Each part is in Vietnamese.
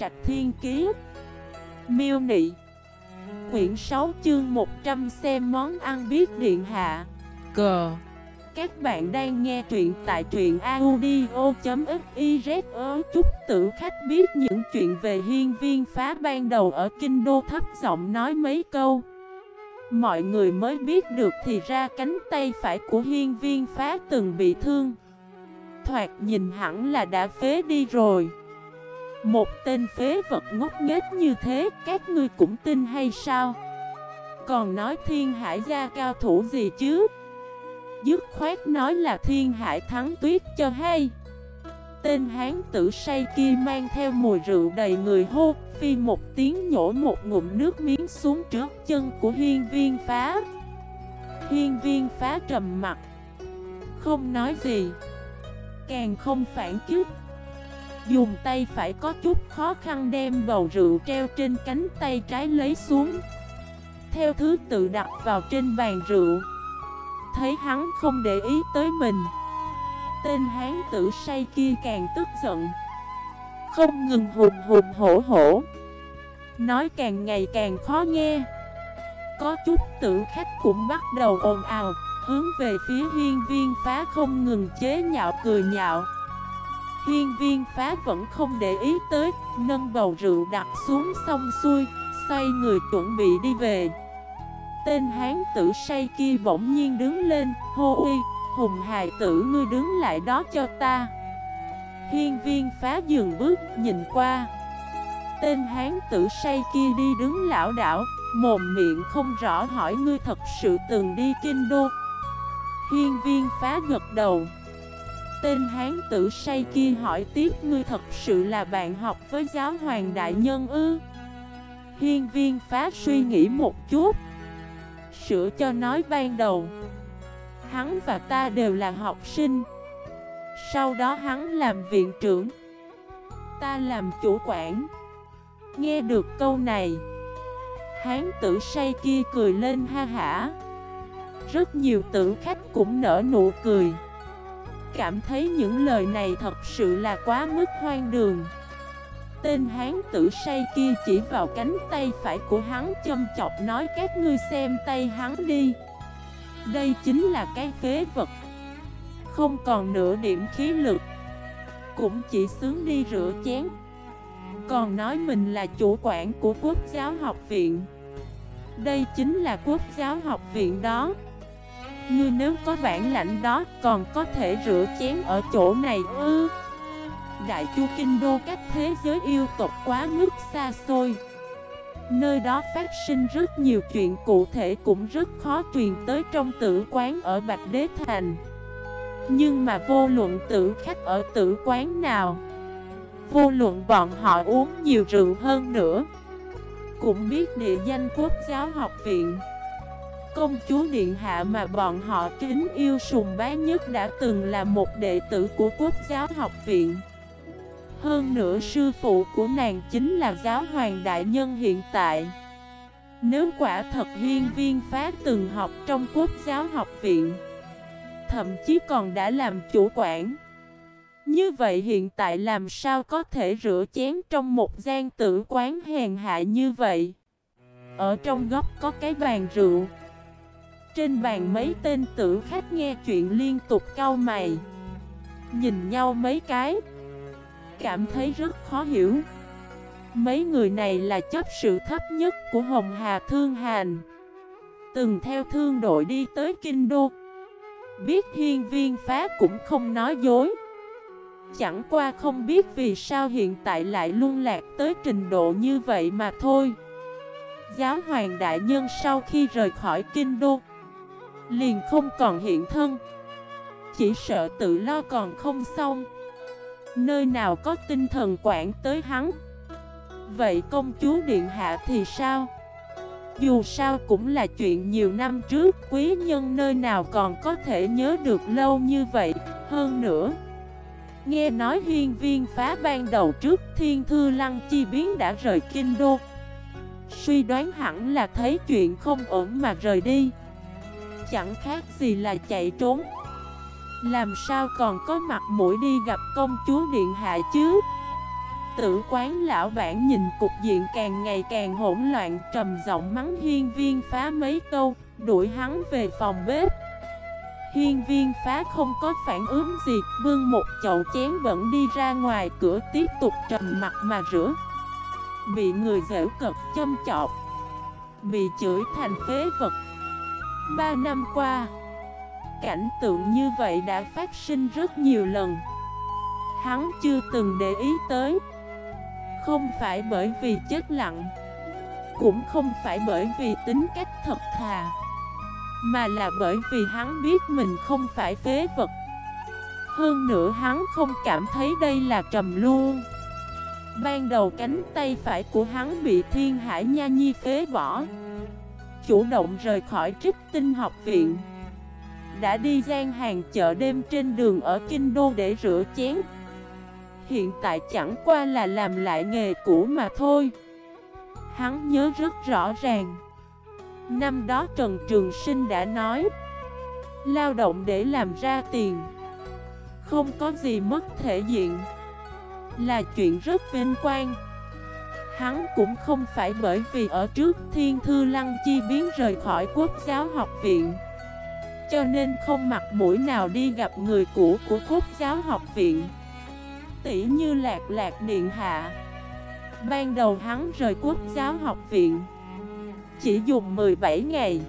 Trạch Thiên Kiế Miêu Nị. Quyển 6 chương 100 xem món ăn biết điện hạ. Cờ Các bạn đang nghe truyện tại truyện audio.xyz Chúc tử khách biết những chuyện về hiên viên phá ban đầu ở Kinh Đô thấp giọng nói mấy câu. Mọi người mới biết được thì ra cánh tay phải của hiên viên phá từng bị thương. Thoạt nhìn hẳn là đã phế đi rồi. Một tên phế vật ngốc nghếch như thế, Các ngươi cũng tin hay sao? Còn nói thiên hải gia cao thủ gì chứ? Dứt khoát nói là thiên hải thắng tuyết cho hay. Tên hán tử say kia mang theo mùi rượu đầy người hô, Phi một tiếng nhổ một ngụm nước miếng xuống trước chân của hiên viên phá. Hiên viên phá trầm mặt. Không nói gì. Càng không phản kích Dùng tay phải có chút khó khăn đem bầu rượu treo trên cánh tay trái lấy xuống. Theo thứ tự đặt vào trên bàn rượu. Thấy hắn không để ý tới mình. Tên hán tử say kia càng tức giận. Không ngừng hùng hùng hổ hổ. Nói càng ngày càng khó nghe. Có chút tử khách cũng bắt đầu ồn ào, Hướng về phía hiên viên phá không ngừng chế nhạo cười nhạo. Hiên viên phá vẫn không để ý tới, Nâng bầu rượu đặt xuống xong xuôi, Xoay người chuẩn bị đi về. Tên hán tử say kia bỗng nhiên đứng lên, Hô uy, Hùng hài tử, ngươi đứng lại đó cho ta. Hiên viên phá dừng bước, nhìn qua. Tên hán tử say kia đi đứng lão đảo, Mồm miệng không rõ hỏi, ngươi thật sự từng đi kinh đô? Hiên viên phá gật đầu. Tên hán tử say kia hỏi tiếp, ngươi thật sự là bạn học với giáo hoàng đại nhân ư? Hiên viên phá suy nghĩ một chút, Sửa cho nói ban đầu. Hắn và ta đều là học sinh. Sau đó hắn làm viện trưởng, Ta làm chủ quản. Nghe được câu này, Hán tử say kia cười lên ha hả. Rất nhiều tử khách cũng nở nụ cười. Cảm thấy những lời này thật sự là quá mức hoang đường. Tên hán tử say kia chỉ vào cánh tay phải của hắn châm chọc nói, các ngươi xem tay hắn đi. Đây chính là cái phế vật. Không còn nửa điểm khí lực. Cũng chỉ sướng đi rửa chén. Còn nói mình là chủ quản của quốc giáo học viện. Đây chính là quốc giáo học viện đó. Ngươi nếu có bản lãnh đó, còn có thể rửa chén ở chỗ này ư? Đại chu kinh đô cách thế giới yêu tộc quá mức xa xôi. Nơi đó phát sinh rất nhiều chuyện cụ thể cũng rất khó truyền tới trong tử quán ở Bạch Đế Thành. Nhưng mà vô luận tử khách ở tử quán nào, Vô luận bọn họ uống nhiều rượu hơn nữa, Cũng biết địa danh quốc giáo học viện. Công chúa Điện Hạ mà bọn họ kính yêu sùng bá nhất đã từng là một đệ tử của quốc giáo học viện. Hơn nữa sư phụ của nàng chính là giáo hoàng đại nhân hiện tại. Nếu quả thật hiên viên phá từng học trong quốc giáo học viện, Thậm chí còn đã làm chủ quản, Như vậy hiện tại làm sao có thể rửa chén trong một gian tử quán hèn hạ như vậy? Ở trong góc có cái bàn rượu trên bàn mấy tên tử khách nghe chuyện liên tục cau mày. Nhìn nhau mấy cái, Cảm thấy rất khó hiểu. Mấy người này là chấp sự thấp nhất của Hồng Hà Thương Hàn. Từng theo thương đội đi tới Kinh Đô. Biết hiên viên phá cũng không nói dối. Chẳng qua không biết vì sao hiện tại lại luân lạc tới trình độ như vậy mà thôi. Giáo hoàng đại nhân sau khi rời khỏi Kinh Đô Liền không còn hiện thân. Chỉ sợ tự lo còn không xong. Nơi nào có tinh thần quản tới hắn? Vậy công chúa Điện Hạ thì sao? Dù sao cũng là chuyện nhiều năm trước, Quý nhân nơi nào còn có thể nhớ được lâu như vậy. Hơn nữa, Nghe nói hiên viên phá ban đầu trước Thiên Thư Lăng Chi Biến đã rời Kinh Đô. Suy đoán hẳn là thấy chuyện không ổn mà rời đi chẳng khác gì là chạy trốn Làm sao còn có mặt mũi đi gặp công chúa Điện Hạ chứ Tử quán lão bản nhìn cục diện càng ngày càng hỗn loạn trầm giọng mắng hiên viên phá mấy câu, đuổi hắn về phòng bếp. Hiên viên phá không có phản ứng gì, bưng một chậu chén vẫn đi ra ngoài cửa tiếp tục trầm mặt mà rửa. Bị người dễ cực châm chọc, bị chửi thành phế vật. Ba năm qua, cảnh tượng như vậy đã phát sinh rất nhiều lần. Hắn chưa từng để ý tới. Không phải bởi vì chết lặng Cũng không phải bởi vì tính cách thật thà Mà là bởi vì hắn biết mình không phải phế vật Hơn nữa hắn không cảm thấy đây là trầm luôn Ban đầu cánh tay phải của hắn bị thiên hải nha nhi phế bỏ Chủ động rời khỏi trích tinh học viện. Đã đi gian hàng chợ đêm trên đường ở Kinh Đô để rửa chén. Hiện tại chẳng qua là làm lại nghề cũ mà thôi. Hắn nhớ rất rõ ràng. Năm đó Trần Trường Sinh đã nói, Lao động để làm ra tiền, Không có gì mất thể diện, Là chuyện rất vinh quang. Hắn cũng không phải bởi vì ở trước Thiên Thư Lăng Chi biến rời khỏi quốc giáo học viện. Cho nên không mặt mũi nào đi gặp người cũ của quốc giáo học viện. Tỷ như lạc lạc điện hạ. Ban đầu hắn rời quốc giáo học viện. Chỉ dùng 17 ngày.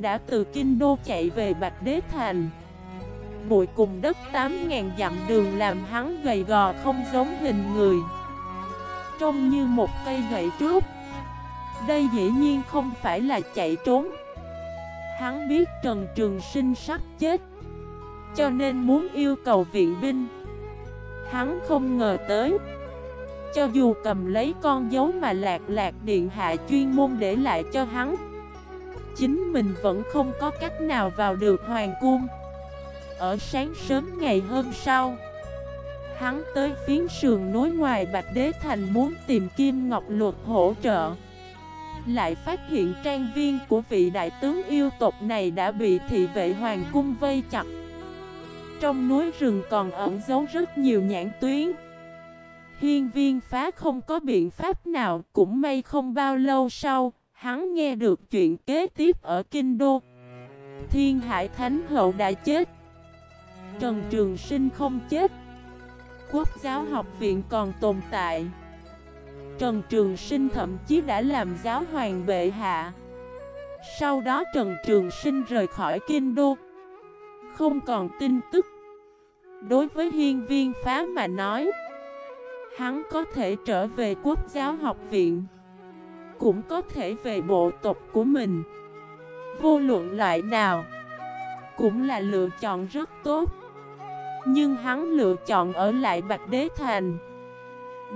Đã từ Kinh Đô chạy về Bạch Đế Thành. Bụi cùng đất 8.000 dặm đường làm hắn gầy gò không giống hình người. Trông như một cây gậy trúc Đây dĩ nhiên không phải là chạy trốn. Hắn biết Trần Trường Sinh sắp chết, Cho nên muốn yêu cầu viện binh. Hắn không ngờ tới, Cho dù cầm lấy con dấu mà lạc lạc điện hạ chuyên môn để lại cho hắn, Chính mình vẫn không có cách nào vào được hoàng cung. Ở sáng sớm ngày hôm sau Hắn tới phiến sườn nối ngoài Bạch Đế Thành muốn tìm Kim Ngọc Luật hỗ trợ. Lại phát hiện trang viên của vị đại tướng yêu tộc này đã bị thị vệ hoàng cung vây chặt. Trong núi rừng còn ẩn giấu rất nhiều nhãn tuyến. Hiên viên phá không có biện pháp nào, Cũng may không bao lâu sau, Hắn nghe được chuyện kế tiếp ở Kinh Đô. Thiên Hải Thánh Hậu đã chết. Trần Trường Sinh không chết. Quốc giáo học viện còn tồn tại. Trần Trường Sinh thậm chí đã làm giáo hoàng bệ hạ. Sau đó Trần Trường Sinh rời khỏi Kinh Đô. Không còn tin tức. Đối với hiên viên phá mà nói, Hắn có thể trở về quốc giáo học viện. Cũng có thể về bộ tộc của mình. Vô luận loại nào, Cũng là lựa chọn rất tốt. Nhưng hắn lựa chọn ở lại Bạch Đế Thành.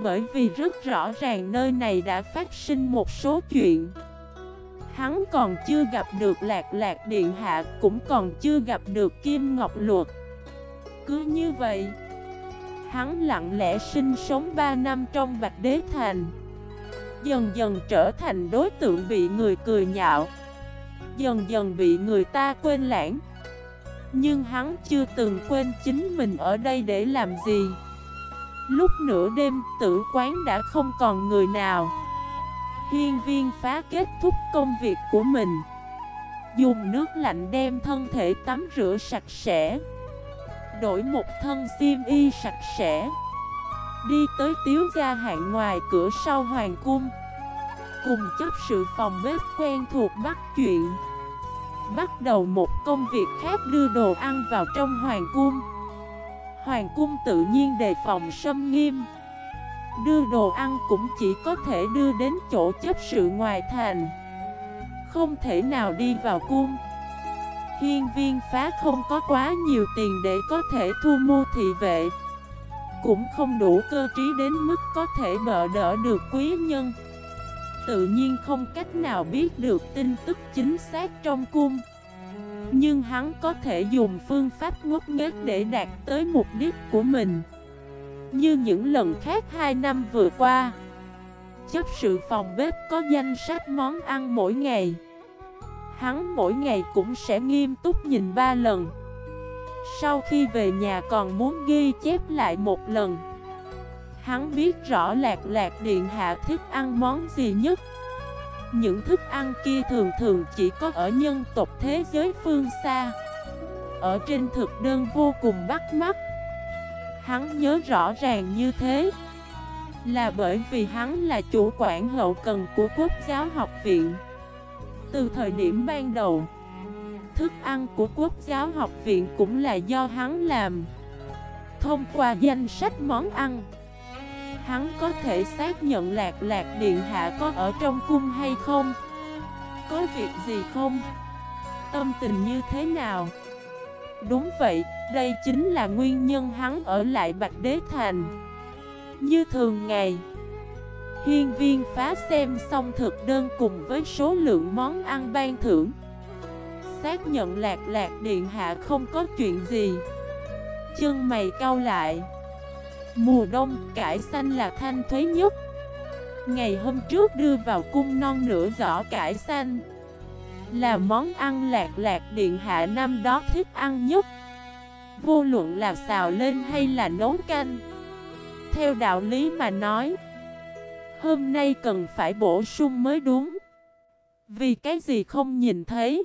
Bởi vì rất rõ ràng nơi này đã phát sinh một số chuyện. Hắn còn chưa gặp được Lạc Lạc Điện Hạ, Cũng còn chưa gặp được Kim Ngọc Luật. Cứ như vậy, Hắn lặng lẽ sinh sống 3 năm trong Bạch Đế Thành. Dần dần trở thành đối tượng bị người cười nhạo. Dần dần bị người ta quên lãng. Nhưng hắn chưa từng quên chính mình ở đây để làm gì. Lúc nửa đêm, tử quán đã không còn người nào. Hiên viên phá kết thúc công việc của mình. Dùng nước lạnh đem thân thể tắm rửa sạch sẽ. Đổi một thân xiêm y sạch sẽ. Đi tới tiếu gia hạng ngoài cửa sau hoàng cung. Cùng chấp sự phòng bếp quen thuộc bắt chuyện. Bắt đầu một công việc khác đưa đồ ăn vào trong hoàng cung. Hoàng cung tự nhiên đề phòng xâm nghiêm. Đưa đồ ăn cũng chỉ có thể đưa đến chỗ chấp sự ngoài thành. Không thể nào đi vào cung. Hiên viên phá không có quá nhiều tiền để có thể thu mua thị vệ. Cũng không đủ cơ trí đến mức có thể bợ đỡ được quý nhân. Tự nhiên không cách nào biết được tin tức chính xác trong cung. Nhưng hắn có thể dùng phương pháp ngốc nghếch để đạt tới mục đích của mình. Như những lần khác hai năm vừa qua, Chấp sự phòng bếp có danh sách món ăn mỗi ngày. Hắn mỗi ngày cũng sẽ nghiêm túc nhìn ba lần. Sau khi về nhà còn muốn ghi chép lại một lần. Hắn biết rõ lạc lạc điện hạ thích ăn món gì nhất. Những thức ăn kia thường thường chỉ có ở nhân tộc thế giới phương xa. Ở trên thực đơn vô cùng bắt mắt. Hắn nhớ rõ ràng như thế. Là bởi vì hắn là chủ quản hậu cần của quốc giáo học viện. Từ thời điểm ban đầu, Thức ăn của quốc giáo học viện cũng là do hắn làm. Thông qua danh sách món ăn Hắn có thể xác nhận lạc lạc điện hạ có ở trong cung hay không? Có việc gì không? Tâm tình như thế nào? Đúng vậy, đây chính là nguyên nhân hắn ở lại Bạch Đế Thành. Như thường ngày Hiên viên phá xem xong thực đơn cùng với số lượng món ăn ban thưởng. Xác nhận lạc lạc điện hạ không có chuyện gì. Chân mày cau lại. Mùa đông, cải xanh là thanh thuế nhất. Ngày hôm trước đưa vào cung non nửa giỏ cải xanh. Là món ăn lạc lạc điện hạ năm đó thích ăn nhất. Vô luận là xào lên hay là nấu canh. Theo đạo lý mà nói Hôm nay cần phải bổ sung mới đúng. Vì cái gì không nhìn thấy?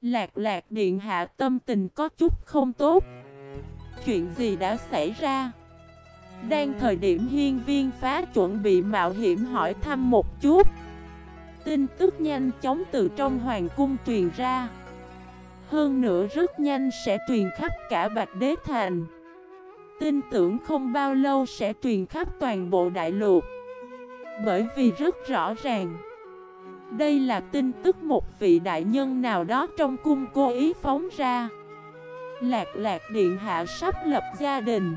Lạc lạc điện hạ tâm tình có chút không tốt. Chuyện gì đã xảy ra? Đang thời điểm hiên viên phá chuẩn bị mạo hiểm hỏi thăm một chút. Tin tức nhanh chóng từ trong hoàng cung truyền ra. Hơn nữa rất nhanh sẽ truyền khắp cả Bạch Đế Thành. Tin tưởng không bao lâu sẽ truyền khắp toàn bộ đại lục. Bởi vì rất rõ ràng, Đây là tin tức một vị đại nhân nào đó trong cung cố ý phóng ra. Lạc lạc điện hạ sắp lập gia đình